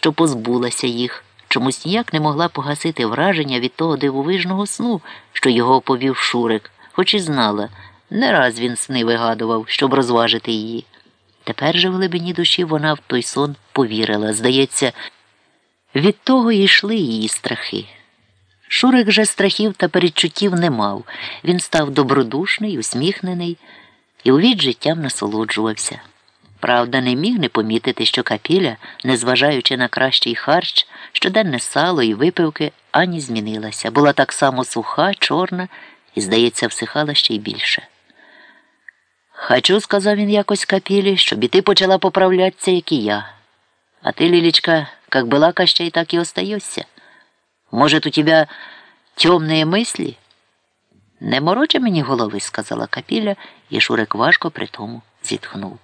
що позбулася їх, чомусь ніяк не могла погасити враження від того дивовижного сну, що його оповів Шурик, хоч і знала, не раз він сни вигадував, щоб розважити її. Тепер же в глибині душі вона в той сон повірила. Здається, від того йшли її страхи. Шурик же страхів та передчуттів не мав. Він став добродушний, усміхнений і увід життям насолоджувався. Правда, не міг не помітити, що капіля, незважаючи на кращий харч, щоденне сало і випивки, ані змінилася. Була так само суха, чорна і, здається, всихала ще й більше. Хочу, сказав він якось капілі, щоб і ти почала поправлятися, як і я. А ти, Лілічка, как была Кощей, так и остаешься. Может, у тебя темные мысли? Не морочи мені голови, сказала капіля, і Шурик важко при тому зітхнув.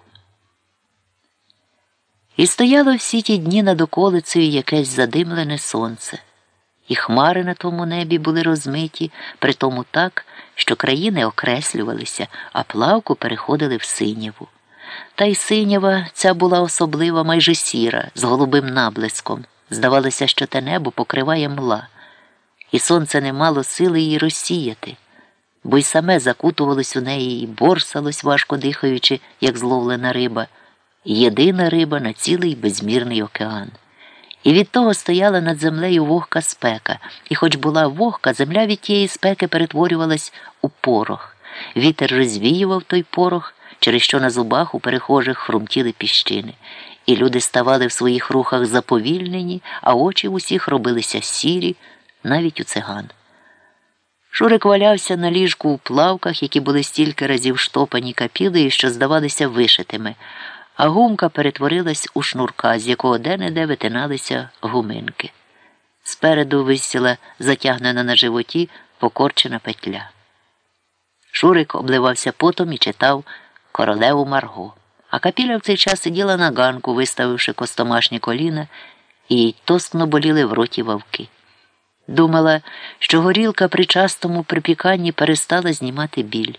І стояло всі ті дні над околицею якесь задимлене сонце, і хмари на тому небі були розмиті, при тому так, що країни окреслювалися, а плавку переходили в синєву. Та й синява ця була особлива майже сіра, з голубим наблиском. Здавалося, що те небо покриває мла, і сонце не мало сили її розсіяти, бо й саме закутувалось у неї і борсалось, важко дихаючи, як зловлена риба, єдина риба на цілий безмірний океан. І від того стояла над землею вогка спека, і хоч була вогка, земля від тієї спеки перетворювалась у порох. Вітер розвіював той порох через що на зубах у перехожих хрумтіли піщини, і люди ставали в своїх рухах заповільнені, а очі в усіх робилися сірі, навіть у циган. Шурик валявся на ліжку у плавках, які були стільки разів штопані капілею, що здавалися вишитими, а гумка перетворилась у шнурка, з якого де-не-де витиналися гуминки. Спереду висіла затягнена на животі покорчена петля. Шурик обливався потом і читав королеву Марго. А капіля в цей час сиділа на ганку, виставивши костомашні коліна, і їй тоскно боліли в роті вовки. Думала, що горілка при частому припіканні перестала знімати біль,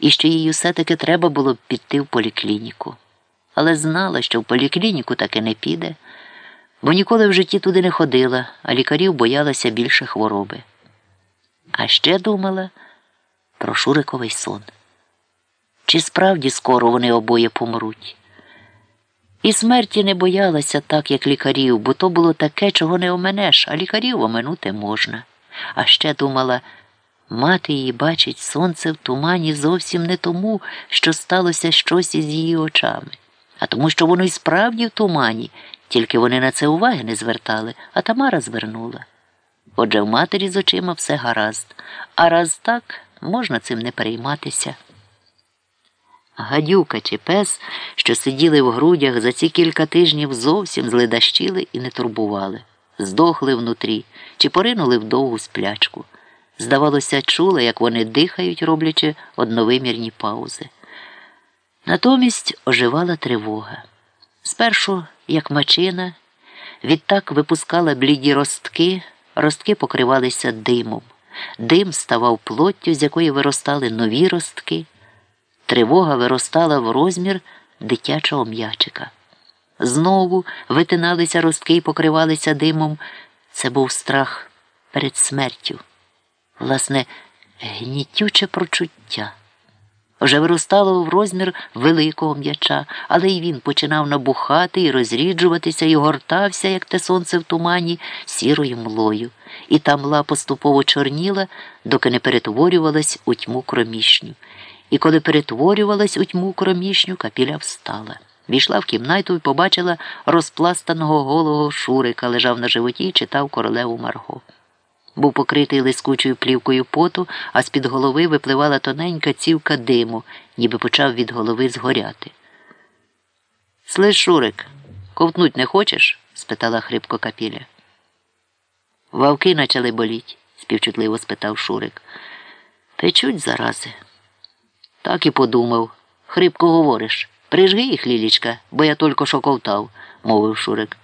і що їй все таки треба було б піти в поліклініку. Але знала, що в поліклініку таки не піде, бо ніколи в житті туди не ходила, а лікарів боялася більше хвороби. А ще думала про Шуриковий сон. Чи справді скоро вони обоє помруть? І смерті не боялася так, як лікарів, бо то було таке, чого не оменеш, а лікарів оминути можна. А ще думала, мати її бачить сонце в тумані зовсім не тому, що сталося щось із її очами, а тому, що воно й справді в тумані, тільки вони на це уваги не звертали, а Тамара звернула. Отже, в матері з очима все гаразд, а раз так можна цим не перейматися. Гадюка чи пес, що сиділи в грудях за ці кілька тижнів, зовсім зледащили і не турбували, здохли внутрі чи поринули в довгу сплячку. Здавалося, чули, як вони дихають, роблячи одновимірні паузи. Натомість оживала тривога. Спершу, як мачина, відтак випускала бліді ростки, ростки покривалися димом. Дим ставав плоттю, з якої виростали нові ростки. Тривога виростала в розмір дитячого м'ячика. Знову витиналися ростки і покривалися димом. Це був страх перед смертю, власне, гнітюче прочуття. Вже виростало в розмір великого м'яча, але й він починав набухати і розріджуватися і гортався, як те сонце в тумані, сірою млою, і та мла поступово чорніла, доки не перетворювалась у тьму кромішню і коли перетворювалась у тьму кромішню, капіля встала. Війшла в кімнату і побачила розпластаного голого Шурика, лежав на животі і читав королеву Марго. Був покритий лискучою плівкою поту, а з-під голови випливала тоненька цівка диму, ніби почав від голови згоряти. Слиш, Шурик, ковтнуть не хочеш? спитала хрипко капіля. Вавки почали боліть, співчутливо спитав Шурик. Печуть зарази. Так і подумав. Хрипко говориш. Прижги їх, Лілічка, бо я тільки що ковтав, мовив Шурик.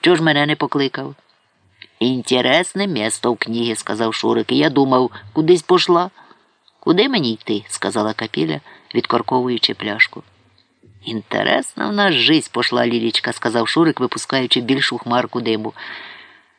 Чого ж мене не покликав? Інтересне місто в книгі, сказав Шурик, я думав, кудись пошла. Куди мені йти? сказала капіля, відкорковуючи пляшку. Інтересна в нас жизнь пошла Лілічка, сказав Шурик, випускаючи більшу хмарку диму.